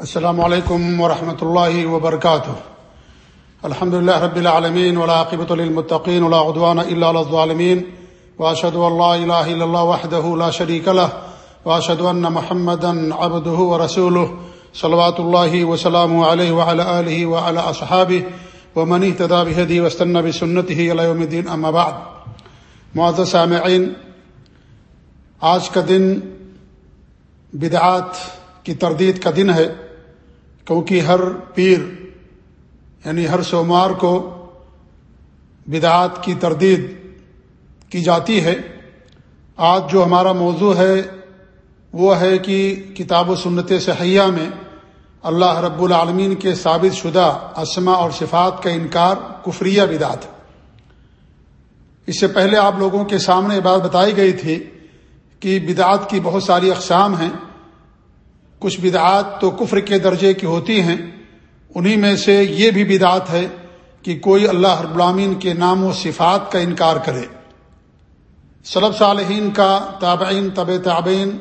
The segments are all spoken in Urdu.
السلام علیکم ورحمۃ اللہ وبرکاتہ۔ الحمد لله رب العالمين والعاقبة للمتقين ولا عدوان إلا على الظالمين وأشهد أن لا إله إلا الله وحده لا شريك له وأشهد أن محمدا عبده ورسوله صلوات الله وسلامه عليه وعلى آله وعلى أصحابه ومن اهتدى بهديه واستنى بسنته إلى يوم الدين أما بعد۔ معزز سامعين آج کا دن بدعات کی تردید کا دن ہے۔ کیونکہ ہر پیر یعنی ہر سوموار کو بدعات کی تردید کی جاتی ہے۔ آج جو ہمارا موضوع ہے وہ ہے کہ کتاب و سنت صحیحہ میں اللہ رب العالمین کے ثابت شدہ اسما اور صفات کا انکار کفریہ بدعت۔ اس سے پہلے آپ لوگوں کے سامنے بات بتائی گئی تھی کہ بدعات کی بہت ساری اقسام ہیں۔ کچھ بدعات تو کفر کے درجے کی ہوتی ہیں۔ انہی میں سے یہ بھی بدعت ہے کہ کوئی اللہ رب العامین کے نام و صفات کا انکار کرے۔ صلب صالحین کا تابعین طب تابعین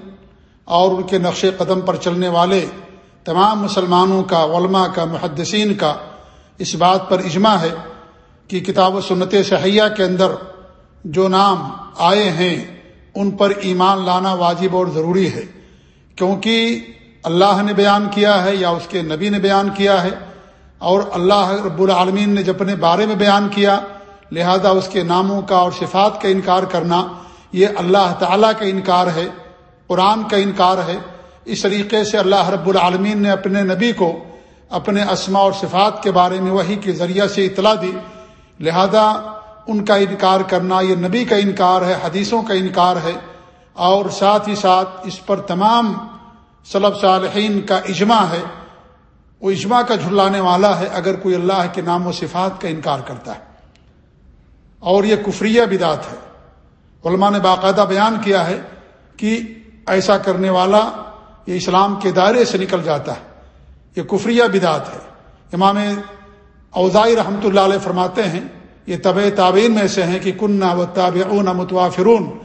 اور ان کے نقش قدم پر چلنے والے تمام مسلمانوں کا، علماء کا، محدثین کا اس بات پر اجماع ہے کہ کتاب و سنت صحیحہ کے اندر جو نام آئے ہیں، ان پر ایمان لانا واجب اور ضروری ہے۔ کیونکہ اللہ نے بیان کیا ہے یا اس کے نبی نے بیان کیا ہے اور اللہ رب العالمین نے جب اپنے بارے میں بیان کیا، لہذا اس کے ناموں کا اور صفات کا انکار کرنا، یہ اللہ تعالیٰ کا انکار ہے، قرآن کا انکار ہے۔ اس طریقے سے اللہ رب العالمین نے اپنے نبی کو اپنے اسما اور صفات کے بارے میں وہی کے ذریعہ سے اطلاع دی۔ لہذا ان کا انکار کرنا یہ نبی کا انکار ہے، حدیثوں کا انکار ہے۔ اور ساتھ ہی ساتھ اس پر تمام صلب صالحین کا اجماع ہے، وہ اجماع کا جھلانے والا ہے اگر کوئی اللہ کے نام و صفات کا انکار کرتا ہے۔ اور یہ کفریہ بدات ہے۔ علماء نے باقاعدہ بیان کیا ہے کہ ایسا کرنے والا یہ اسلام کے دائرے سے نکل جاتا ہے۔ یہ کفریہ بدات ہے۔ امام اوزائی رحمۃ اللہ علیہ فرماتے ہیں، یہ طب تابعین میں سے ہیں کہ کنہ و تابعون متوافرون،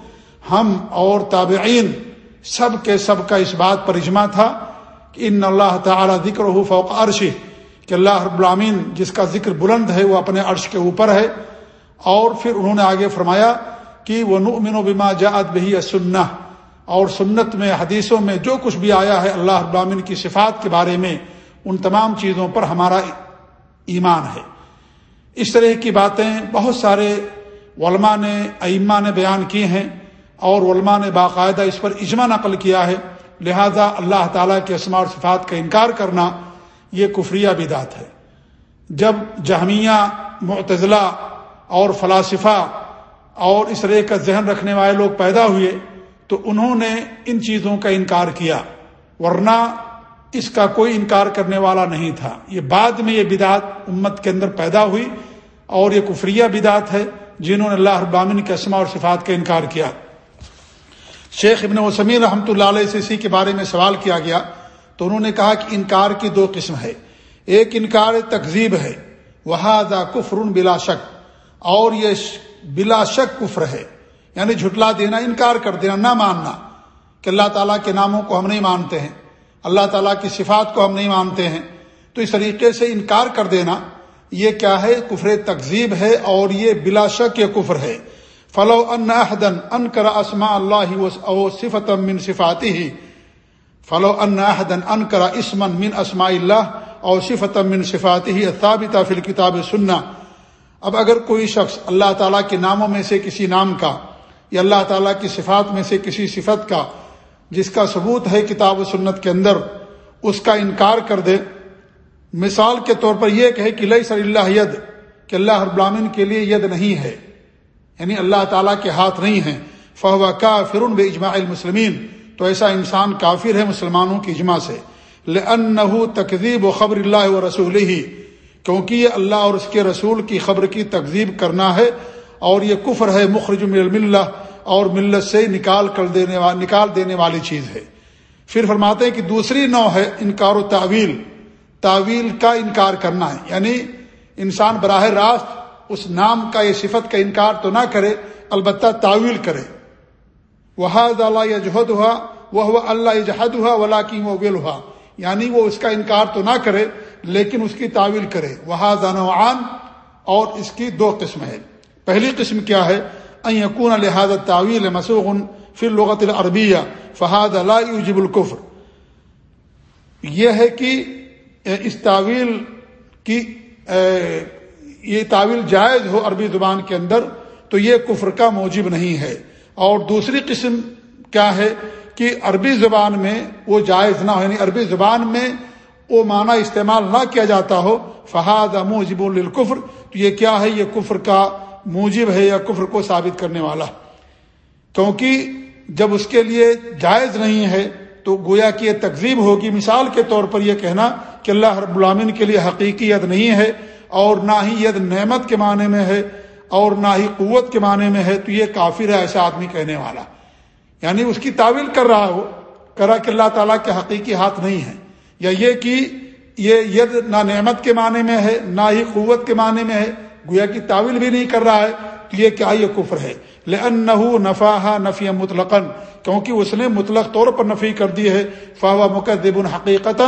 ہم اور تابعین سب کے سب کا اس بات پر اجماع تھا کہ ان اللہ تعالی ذکر ہو فوق عرش، کہ اللہ رب العامین جس کا ذکر بلند ہے وہ اپنے عرش کے اوپر ہے۔ اور پھر انہوں نے آگے فرمایا کہ وہ نؤمن و بما جاعت بہی سننا اور سنت میں، حدیثوں میں جو کچھ بھی آیا ہے اللہ رب العامین کی صفات کے بارے میں، ان تمام چیزوں پر ہمارا ایمان ہے۔ اس طرح کی باتیں بہت سارے علماء نے، ائمہ نے بیان کی ہیں۔ اور علماء نے باقاعدہ اس پر اجماع نقل کیا ہے۔ لہذا اللہ تعالیٰ کے اسماع اور صفات کا انکار کرنا یہ کفریہ بدات ہے۔ جب جہمیہ، معتزلہ اور فلاسفہ اور اس طرح کا ذہن رکھنے والے لوگ پیدا ہوئے تو انہوں نے ان چیزوں کا انکار کیا۔ ورنہ اس کا کوئی انکار کرنے والا نہیں تھا۔ یہ بعد میں یہ بدعت امت کے اندر پیدا ہوئی اور یہ کفریہ بدعت ہے جنہوں نے اللہ ابامن کے اسما اور صفات کا انکار کیا۔ شیخ ابن وسمین رحمۃ اللہ علیہ سے اسی کے بارے میں سوال کیا گیا تو انہوں نے کہا کہ انکار کی دو قسم ہے۔ ایک انکار تقزیب ہے وہ کفر بلا شک، اور یہ بلا شک کفر ہے۔ یعنی جھٹلا دینا، انکار کر دینا، نہ ماننا کہ اللہ تعالیٰ کے ناموں کو ہم نہیں مانتے ہیں۔ اللہ تعالیٰ کی صفات کو ہم نہیں مانتے ہیں۔ تو اس طریقے سے انکار کر دینا، یہ کیا ہے؟ کفر تقزیب ہے اور یہ بلا شک یہ کفر ہے۔ فلو ان احدن ان کر اسما اللہ او صفت من صفاتی ہی فلو ان احدن ان کرا اسمن من اسما اللہ او صفت من صفاتی ہی ثابتہ فل کتاب سننا اب اگر کوئی شخص اللہ تعالیٰ کے ناموں میں سے کسی نام کا یا اللہ تعالیٰ کی صفات میں سے کسی صفت کا، جس کا ثبوت ہے کتاب و سنت کے اندر، اس کا انکار کر دے۔ مثال کے طور پر یہ کہے کہ لئی صلی اللہ ید، کہ اللہ ابلامن کے لیے ید نہیں ہے۔ یعنی اللہ تعالیٰ کے ہاتھ نہیں ہیں۔ فہو کا فرن بے اجماع المسلمین۔ تو ایسا انسان کافر ہے مسلمانوں کی اجماع سے۔ لن تقزیب و خبر اللہ و رسول ہی کیونکہ یہ اللہ اور اس کے رسول کی خبر کی تقزیب کرنا ہے اور یہ کفر ہے، مخرج مل اور ملت سے نکال کر دینے نکال دینے والی چیز ہے۔ پھر فرماتے ہیں کہ دوسری نو ہے انکار و تعویل تعویل کا انکار کرنا ہے۔ یعنی انسان براہ راست اس نام کا یہ صفت کا انکار تو نہ کرے، البتہ تعویل کرے۔ وہ اللہ یہ جہد ہوا وہ اللہ جہد ہوا ولا کی ویل ہوا یعنی وہ اس کا انکار تو نہ کرے، لیکن اس کی تعویل کرے۔ وہ زانوعان اور اس کی دو قسم ہے پہلی قسم کیا ہے؟ یقون لہٰذا تعویل مسوغن فی لغت العربیہ فہاد اللہ جب القفر یہ ہے کہ اس تعویل کی یہ تعویل جائز ہو عربی زبان کے اندر تو یہ کفر کا موجب نہیں ہے۔ اور دوسری قسم کیا ہے کہ عربی زبان میں وہ جائز نہ ہو یعنی عربی زبان میں وہ معنی استعمال نہ کیا جاتا ہو فہاد موجب القفر تو یہ کیا ہے؟ یہ کفر کا موجب ہے یا کفر کو ثابت کرنے والا۔ کیونکہ جب اس کے لیے جائز نہیں ہے تو گویا کہ یہ تقزیب ہوگی۔ مثال کے طور پر یہ کہنا کہ اللہ رب العامن کے لیے حقیقی ید نہیں ہے۔ اور نہ ہی ید نعمت کے معنی میں ہے اور نہ ہی قوت کے معنی میں ہے، تو یہ کافر ہے ایسا آدمی کہنے والا۔ یعنی اس کی تعویل کر رہا ہو، کرا کہ اللہ تعالیٰ کے حقیقی ہاتھ نہیں ہے یا یہ کہ یہ ید نہ نعمت کے معنی میں ہے، نہ ہی قوت کے معنی میں ہے، گویا کی تعویل بھی نہیں کر رہا ہے، تو یہ کیا یہ کفر ہے؟ لن نفا نفی مطلقن کیونکہ اس نے مطلق طور پر نفی کر دی ہے فاوا مقدب حقیقت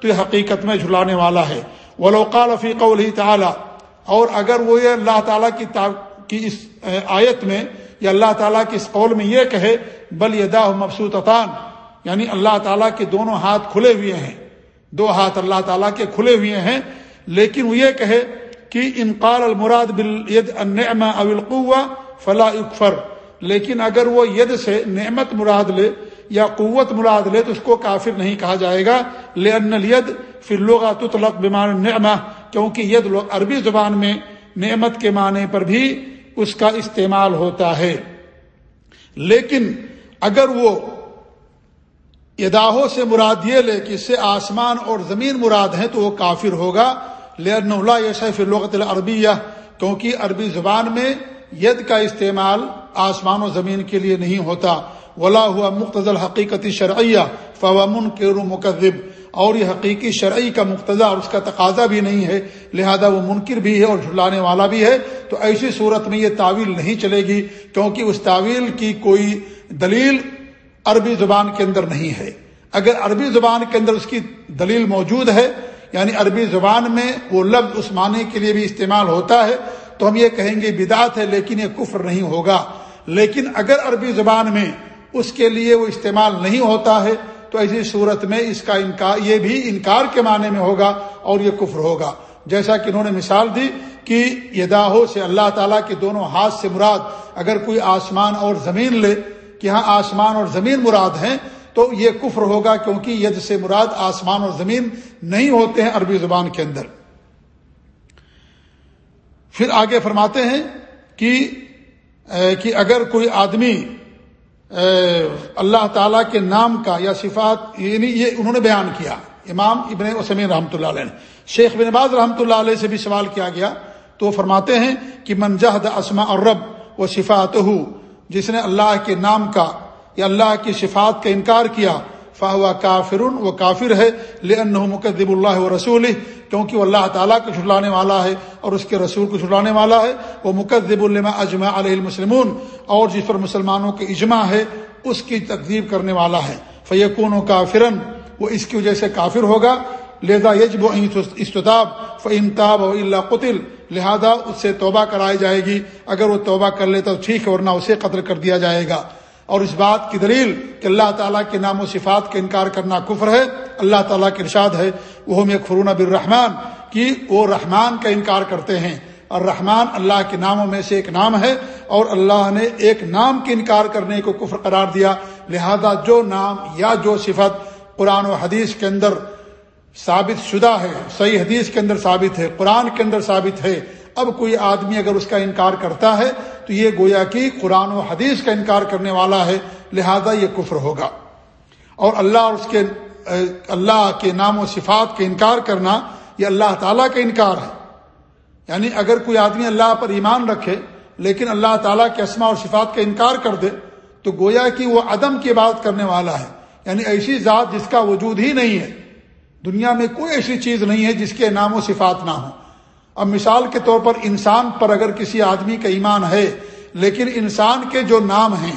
تو یہ حقیقت میں جھلانے والا ہے۔ ولوقال فی قول تعالی اور اگر وہ یہ اللہ تعالیٰ کی تا... کی اس آیت میں، یا اللہ تعالیٰ کی اس قول میں یہ کہے، بل یدا مبسوطان یعنی اللہ تعالیٰ کے دونوں ہاتھ کھلے ہوئے ہیں، دو ہاتھ اللہ تعالیٰ کے کھلے ہوئے ہیں، لیکن وہ یہ کہے کہ انقال المراد بالید النعمہ او القوہ فلا اکفر لیکن اگر وہ ید سے نعمت مراد لے یا قوت مراد لے تو اس کو کافر نہیں کہا جائے گا لے ان ید لوگ تطلق بیمان نعمہ کیونکہ ید لوگ عربی زبان میں نعمت کے معنی پر بھی اس کا استعمال ہوتا ہے۔ لیکن اگر وہ اداہوں سے مراد یہ لے کہ اس سے آسمان اور زمین مراد ہیں تو وہ کافر ہوگا لین اللہ یسف لغت العربیہ کیونکہ عربی زبان میں ید کا استعمال آسمان و زمین کے لیے نہیں ہوتا۔ ولا ہوا مختصل حقیقت شرعیہ فوامن کے مقدب اور یہ حقیقی شرعی کا مقتضا اور اس کا تقاضا بھی نہیں ہے، لہذا وہ منکر بھی ہے اور جھلانے والا بھی ہے۔ تو ایسی صورت میں یہ تعویل نہیں چلے گی، کیونکہ اس تعویل کی کوئی دلیل عربی زبان کے اندر نہیں ہے۔ اگر عربی زبان کے اندر اس کی دلیل موجود ہے یعنی عربی زبان میں وہ لفظ اس معنی کے لیے بھی استعمال ہوتا ہے، تو ہم یہ کہیں گے بدعت ہے، لیکن یہ کفر نہیں ہوگا۔ لیکن اگر عربی زبان میں اس کے لیے وہ استعمال نہیں ہوتا ہے، تو ایسی صورت میں اس کا انکار، یہ بھی انکار کے معنی میں ہوگا اور یہ کفر ہوگا۔ جیسا کہ انہوں نے مثال دی کہ یہ داہو سے اللہ تعالیٰ کے دونوں ہاتھ سے مراد، اگر کوئی آسمان اور زمین لے کہ ہاں آسمان اور زمین مراد ہیں، تو یہ کفر ہوگا کیونکہ ید سے مراد آسمان اور زمین نہیں ہوتے ہیں عربی زبان کے اندر۔ پھر آگے فرماتے ہیں کہ کہ اگر کوئی آدمی اللہ تعالیٰ کے نام کا یا صفات یعنی یہ انہوں نے بیان کیا۔ امام ابن وسمین رحمۃ اللہ علیہ نے۔ شیخ بن باز رحمۃ اللہ علیہ سے بھی سوال کیا گیا۔ تو وہ فرماتے ہیں کہ منجہد اسما اور رب و صفات ہو جس نے اللہ کے نام کا یا اللہ کی صفات کا انکار کیا فاہوا کافر وہ کافر ہے لن مقدب اللہ و رسول کیونکہ وہ اللہ تعالیٰ کو چھٹلانے والا ہے اور اس کے رسول کو چھٹلانے والا ہے وہ مقدب الما اجماع علیہ المسلمون اور جس پر مسلمانوں کے اجماع ہے اس کی تقدیب کرنے والا ہے فیقون و کافرن وہ اس کی وجہ سے کافر ہوگا لہذا یجب و استطاب فمتاب و اللہ قطل لہذا اس سے توبہ کرائی جائے گی اگر وہ توبہ کر لے تو ٹھیک ہے ورنہ اسے قتل کر دیا جائے گا اور اس بات کی دلیل کہ اللہ تعالیٰ کے نام و صفات کا انکار کرنا کفر ہے، اللہ تعالیٰ کے ارشاد ہے وہ میں خرون بالرحمان کہ وہ رحمان کا انکار کرتے ہیں۔ اور رحمان اللہ کے ناموں میں سے ایک نام ہے اور اللہ نے ایک نام کے انکار کرنے کو کفر قرار دیا۔ لہذا جو نام یا جو صفت قرآن و حدیث کے اندر ثابت شدہ ہے، صحیح حدیث کے اندر ثابت ہے، قرآن کے اندر ثابت ہے، اب کوئی آدمی اگر اس کا انکار کرتا ہے تو یہ گویا کہ قرآن و حدیث کا انکار کرنے والا ہے، لہذا یہ کفر ہوگا۔ اور اللہ اور اس کے، اللہ کے نام و صفات کا انکار کرنا یہ اللہ تعالیٰ کا انکار ہے۔ یعنی اگر کوئی آدمی اللہ پر ایمان رکھے، لیکن اللہ تعالیٰ کے اسما اور صفات کا انکار کر دے، تو گویا کہ وہ عدم کی بات کرنے والا ہے۔ یعنی ایسی ذات جس کا وجود ہی نہیں ہے۔ دنیا میں کوئی ایسی چیز نہیں ہے جس کے نام و صفات نہ ہوں۔ اب مثال کے طور پر انسان پر اگر کسی آدمی کا ایمان ہے، لیکن انسان کے جو نام ہیں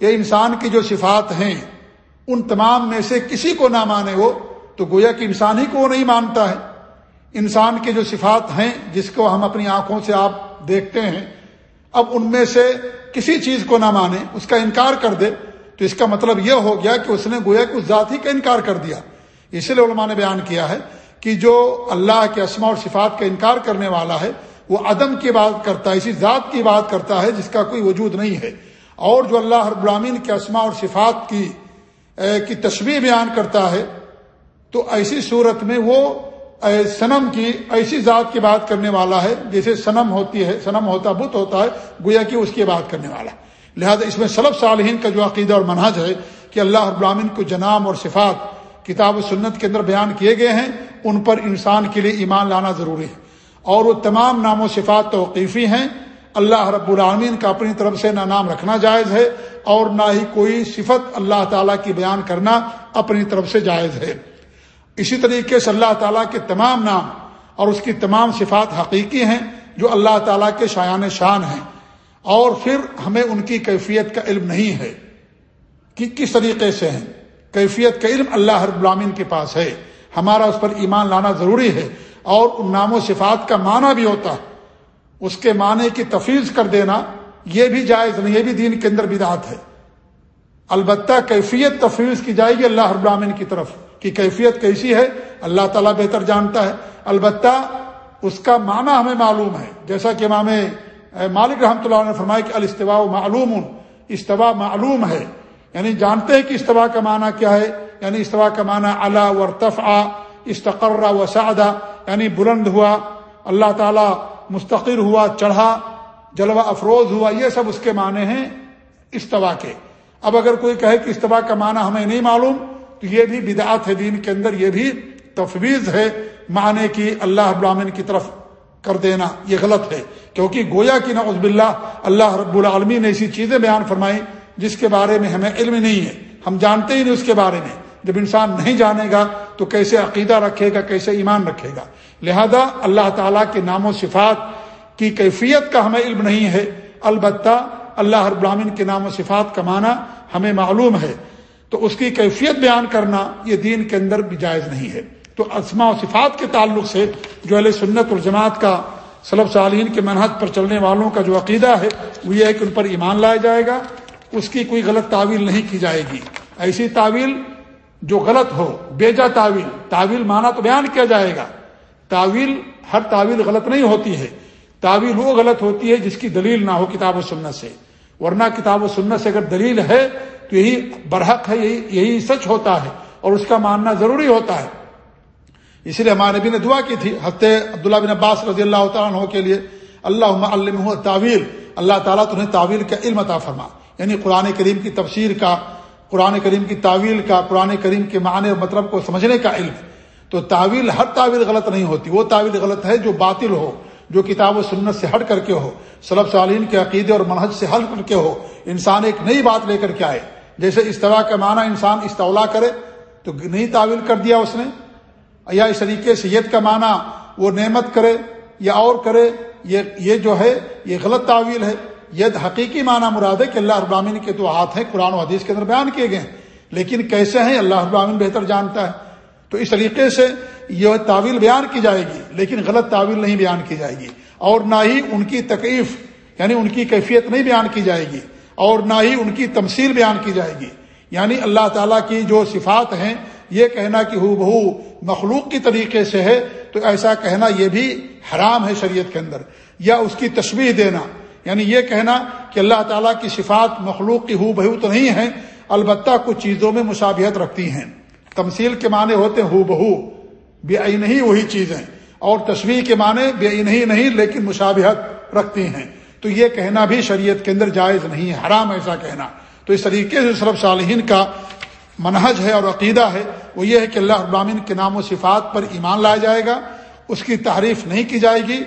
یا انسان کی جو صفات ہیں، ان تمام میں سے کسی کو نہ مانے وہ، تو گویا کہ انسان ہی کو وہ نہیں مانتا ہے۔ انسان کے جو صفات ہیں، جس کو ہم اپنی آنکھوں سے آپ دیکھتے ہیں، اب ان میں سے کسی چیز کو نہ مانے، اس کا انکار کر دے۔ تو اس کا مطلب یہ ہو گیا کہ اس نے گویا کہ اس ذات ہی کا انکار کر دیا۔ اسی لیے علماء نے بیان کیا ہے کہ جو اللہ کے اسما اور صفات کا انکار کرنے والا ہے، وہ عدم کی بات کرتا ہے، اسی ذات کی بات کرتا ہے، جس کا کوئی وجود نہیں ہے۔ اور جو اللہ ہر برامین کے اسما اور صفات کی کی تشبیح بیان کرتا ہے، تو ایسی صورت میں وہ سنم کی، ایسی ذات کی بات کرنے والا ہے، جیسے سنم ہوتی ہے سنم ہوتا، بت ہوتا ہے، گویا کہ اس کی بات کرنے والا لہذا اس میں سلب صالحین کا جو عقیدہ اور منہج ہے، کہ اللہ ابرامین کو جنام اور صفات کتاب و سنت کے اندر بیان کیے گئے ہیں، ان پر انسان کے لیے ایمان لانا ضروری ہے۔ اور وہ تمام نام و صفات توقیفی ہیں۔ اللہ رب العامین کا اپنی طرف سے نہ نام رکھنا جائز ہے اور نہ ہی کوئی صفت اللہ تعالیٰ کی بیان کرنا اپنی طرف سے جائز ہے۔ اسی طریقے سے اللہ تعالیٰ کے تمام نام اور اس کی تمام صفات حقیقی ہیں جو اللہ تعالیٰ کے شایان شان ہیں۔ اور پھر ہمیں ان کی کیفیت کا علم نہیں ہے۔ کہ کس طریقے سے ہیں؟ کیفیت کا علم اللہ ہر غلامین کے پاس ہے۔ ہمارا اس پر ایمان لانا ضروری ہے اور ان نام و صفات کا معنی بھی ہوتا ہے۔ اس کے معنی کی تفیض کر دینا یہ بھی جائز نہیں، یہ بھی دین کے اندر بدعت ہے۔ البتہ کیفیت تفویض کی جائے گی اللہ رب العالمین کی طرف کی کیفیت کیسی ہے، اللہ تعالیٰ بہتر جانتا ہے۔ البتہ اس کا معنی ہمیں معلوم ہے۔ جیسا کہ امام مالک رحمۃ اللہ نے فرمایا کہ الاستواء معلوم استوا معلوم ہے۔ یعنی جانتے ہیں کہ استوا کا معنی کیا ہے یعنی استوا کا معنی اللہ ورتف آ استقرہ و سعدہ یعنی بلند ہوا، اللہ تعالیٰ مستقر ہوا، چڑھا، جلوہ افروز ہوا، یہ سب اس کے معنی ہیں استوا کے۔ اب اگر کوئی کہے کہ استوا کا معنی ہمیں نہیں معلوم، تو یہ بھی بدعات ہے دین کے اندر، یہ بھی تفویض ہے معنی کی اللہ ابراہین کی طرف کر دینا، یہ غلط ہے۔ کیونکہ گویا کی نعوذ باللہ، اللہ رب العالمین نے ایسی چیزیں بیان فرمائی جس کے بارے میں ہمیں علم نہیں ہے، ہم جانتے ہی نہیں اس کے بارے میں۔ جب انسان نہیں جانے گا تو کیسے عقیدہ رکھے گا، کیسے ایمان رکھے گا؟ لہذا اللہ تعالیٰ کے نام و صفات کی کیفیت کا ہمیں علم نہیں ہے۔ البتہ اللہ ہر براہین کے نام و صفات کا معنی ہمیں معلوم ہے۔ تو اس کی کیفیت بیان کرنا یہ دین کے اندر بھی جائز نہیں ہے۔ تو اسما و صفات کے تعلق سے جو علیہ سنت اور جماعت کا صلب صالین کے منحط پر چلنے والوں کا جو عقیدہ ہے، وہ یہ ہے کہ ان پر ایمان لایا جائے گا۔ اس کی کوئی غلط تعویل نہیں کی جائے گی۔ ایسی تعویل جو غلط ہو، بیجا تعویل تعویل مانا تو بیان کیا جائے گا۔ تعویل، ہر تعویل غلط نہیں ہوتی ہے۔ تعویل وہ غلط ہوتی ہے جس کی دلیل نہ ہو کتاب و سنت سے۔ ورنہ کتاب و سنت سے اگر دلیل ہے تو یہی برحق ہے، یہی یہی سچ ہوتا ہے اور اس کا ماننا ضروری ہوتا ہے۔ اسی لیے ہمارے نبی نے دعا کی تھی ہفتے عبداللہ بن عباس رضی اللہ تعالیٰ عنہ کے لیے اللہ علم تعویل اللہ تعالیٰ تمہیں تعویل کا علم عطا فرما۔ یعنی قرآن کریم کی تفسیر کا، قرآن کریم کی تعویل کا، قرآن کریم کے معنی اور مطلب کو سمجھنے کا علم۔ تو تعویل، ہر تعویل غلط نہیں ہوتی۔ وہ تعویل غلط ہے جو باطل ہو، جو کتاب و سنت سے ہٹ کر کے ہو صلب سالین کے عقیدے اور منحج سے ہٹ کر کے ہو۔ انسان ایک نئی بات لے کر کے آئے۔ جیسے استوا کا معنی انسان استولا کرے، تو نئی تعویل کر دیا اس نے؟ یا اس طریقے سے ید کا معنی وہ نعمت کرے یا اور کرے، یہ یہ جو ہے، یہ غلط تعویل ہے۔ ید حقیقی معنی مراد ہے کہ اللہ ابراہین کے تو ہاتھ ہیں، قرآن و حدیث کے اندر بیان کیے گئے لیکن کیسے ہیں؟ اللہ ابراہین بہتر جانتا ہے۔ تو اس طریقے سے یہ تعویل بیان کی جائے گی، لیکن غلط تعویل نہیں بیان کی جائے گی۔ اور نہ ہی ان کی تکلیف یعنی ان کی کیفیت نہیں بیان کی جائے گی۔ اور نہ ہی ان کی تمثیل بیان کی جائے گی۔ یعنی اللہ تعالیٰ کی جو صفات ہیں، یہ کہنا کہ ہو بہو مخلوق کی طریقے سے ہے، تو ایسا کہنا یہ بھی حرام ہے شریعت کے اندر۔ یا اس کی تشبیح دینا۔ یعنی یہ کہنا کہ اللہ تعالیٰ کی صفات مخلوق کی ہو بہو تو نہیں ہے البتہ کچھ چیزوں میں مشابہت رکھتی ہیں۔ تمثیل کے معنی ہوتے ہو بہو، بے نہیں وہی چیزیں۔ اور تصویر کے معنی بے نہیں نہیں، لیکن مشابہت رکھتی ہیں۔ تو یہ کہنا بھی شریعت کے اندر جائز نہیں ہے، حرام ایسا کہنا۔ تو اس طریقے سے صرف صالحین کا منہج ہے اور عقیدہ ہے۔ وہ یہ ہے کہ اللہ ابامین کے نام و صفات پر ایمان لایا جائے گا، اس کی تعریف نہیں کی جائے گی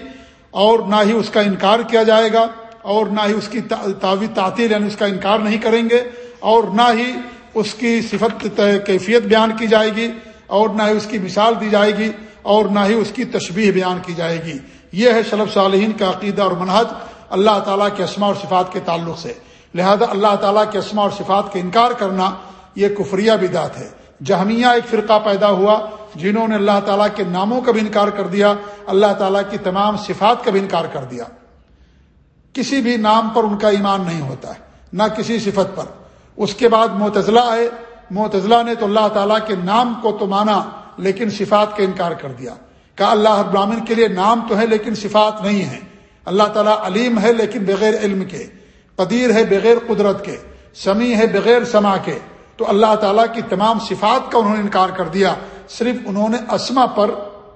اور نہ ہی اس کا انکار کیا جائے گا۔ اور نہ ہی اس کی تعوی تعطیل یعنی اس کا انکار نہیں کریں گے اور نہ ہی اس کی صفت کیفیت بیان کی جائے گی اور نہ ہی اس کی مثال دی جائے گی اور نہ ہی اس کی تشبیح بیان کی جائے گی۔ یہ ہے شلب صالحین کا عقیدہ اور منحج اللہ تعالیٰ کے اسما اور صفات کے تعلق سے۔ لہذا اللہ تعالیٰ کے اسما اور صفات کا انکار کرنا یہ کفریہ بدعت ہے۔ جہمیہ ایک فرقہ پیدا ہوا جنہوں نے اللہ تعالیٰ کے ناموں کا بھی انکار کر دیا، اللہ تعالیٰ کی تمام صفات کا بھی انکار کر دیا۔ کسی بھی نام پر ان کا ایمان نہیں ہوتا ہے، نہ کسی صفت پر۔ اس کے بعد متضلاع آئے متضلاع نے تو اللہ تعالیٰ کے نام کو تو مانا، لیکن صفات کا انکار کر دیا۔ کہا، اللہ ابراہین کے لیے نام تو ہے لیکن صفات نہیں ہے اللہ تعالیٰ علیم ہے لیکن بغیر علم کے۔ قدیر ہے بغیر قدرت کے۔ سمیع ہے بغیر سما کے۔ تو اللہ تعالیٰ کی تمام صفات کا انہوں نے انکار کر دیا۔ صرف انہوں نے اسما پر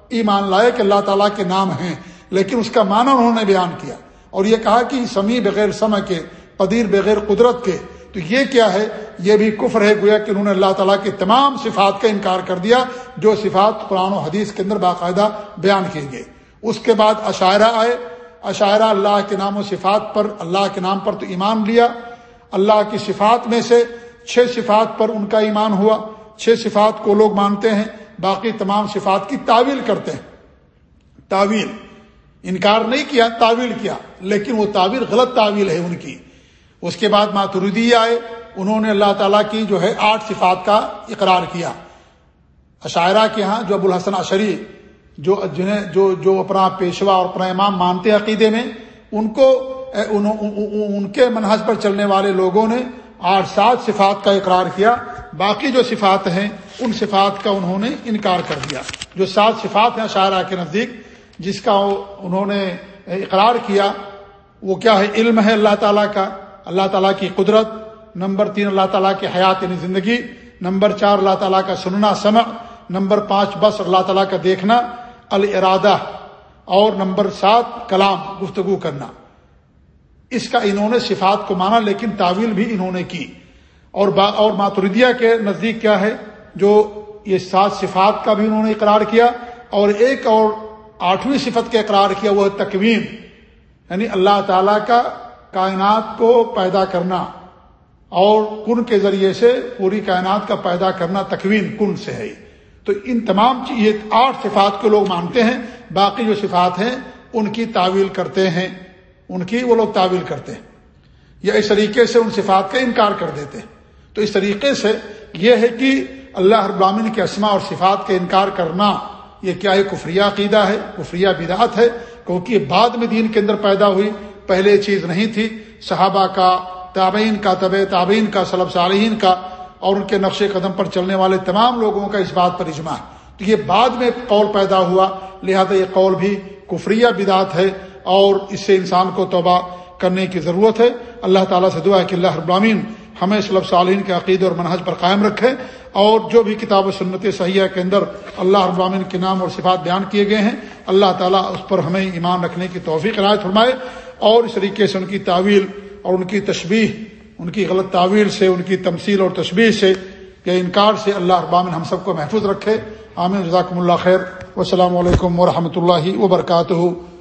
ایمان لائے کہ اللہ تعالیٰ کے نام ہیں، لیکن اس کا معنی انہوں نے بیان کیا۔ اور یہ کہا کہ سمیع بغیر سما کے، قدیر بغیر قدرت کے۔ تو یہ کیا ہے؟ یہ بھی کفر ہے گویا کہ انہوں نے اللہ تعالیٰ کی تمام صفات کا انکار کر دیا، جو صفات قرآن و حدیث کے اندر باقاعدہ بیان کیے گئے۔ اس کے بعد عشاعرہ آئے۔ عشاعرہ اللہ کے نام و صفات پر، اللہ کے نام پر تو ایمان لیا۔ اللہ کی صفات میں سے چھ صفات پر ان کا ایمان ہوا۔ چھ صفات کو لوگ مانتے ہیں، باقی تمام صفات کی تعویل کرتے ہیں۔ تعویل۔ انکار نہیں کیا، تعویل کیا، لیکن وہ تعویل غلط تعویل ہے ان کی۔ اس کے بعد ماتردی آئے، انہوں نے اللہ تعالیٰ کی جو ہے آٹھ صفات کا اقرار کیا۔ عشاعرہ کے ہاں جو ابو الحسن عشری جو جنہیں جو جو اپنا پیشوا اور اپنا امام مانتے عقیدے میں، ان کو ان کے منحص پر چلنے والے لوگوں نے آٹھ سات صفات کا اقرار کیا۔ باقی جو صفات ہیں، ان صفات کا انہوں نے انکار کر دیا۔ جو سات صفات ہیں شاعرہ کے نزدیک جس کا انہوں نے اقرار کیا، وہ کیا ہے؟ علم ہے اللہ تعالیٰ کا، اللہ تعالیٰ کی قدرت، نمبر تین اللہ تعالیٰ کی حیات یعنی زندگی، نمبر چار اللہ تعالیٰ کا سننا، سمع، نمبر پانچ بس اللہ تعالیٰ کا دیکھنا الرادہ اور نمبر سات کلام، گفتگو کرنا۔ اس کا انہوں نے صفات کو مانا، لیکن تعویل بھی انہوں نے کی۔ اور با، اور ماتردیا کے نزدیک کیا ہے، جو یہ سات صفات کا بھی انہوں نے اقرار کیا، اور ایک اور آٹھویں صفت کا اقرار کیا وہ تکوین یعنی اللہ تعالی کا کائنات کو پیدا کرنا اور کن کے ذریعے سے پوری کائنات کا پیدا کرنا تکوین، کن سے ہے تو ان تمام یہ آٹھ صفات کو لوگ مانتے ہیں، باقی جو صفات ہیں ان کی تعویل کرتے ہیں، ان کی وہ لوگ تعویل کرتے ہیں۔ یا اس طریقے سے ان صفات کا انکار کر دیتے ہیں۔ تو اس طریقے سے یہ ہے کہ اللہ ابرامین کے اسما اور صفات کا انکار کرنا یہ کیا ہے کفریہ عقیدہ ہے؟ کفریہ بدعت ہے۔ کیونکہ بعد میں دین کے اندر پیدا ہوئی، پہلے چیز نہیں تھی۔ صحابہ کا، تابعین کا طب تابعین کا صلب صالحین کا اور ان کے نقش قدم پر چلنے والے تمام لوگوں کا اس بات پر اجماع۔ ہے تو یہ بعد میں قول پیدا ہوا، لہذا یہ قول بھی کفریہ بدعت ہے اور اس سے انسان کو توبہ کرنے کی ضرورت ہے۔ اللہ تعالیٰ سے دعا ہے کہ اللہ ابرامین ہمیں صلب صالحین کے عقید اور منحج پر قائم رکھے اور جو بھی کتاب و سنت صحیحہ کے اندر اللہ ابرامین کے نام اور صفات بیان کیے گئے ہیں، اللہ تعالیٰ اس پر ہمیں ایمان رکھنے کی توفیق رائے فرمائے اور اس طریقے سے ان کی تعویل اور ان کی تشبیح ان کی غلط تعویل سے، ان کی تمثیل اور تشبیح سے یا انکار سے اللہ ابامن ہم سب کو محفوظ رکھے۔ عامر جزاکم اللہ خیر۔ السلام علیکم ورحمۃ اللہ وبرکاتہ۔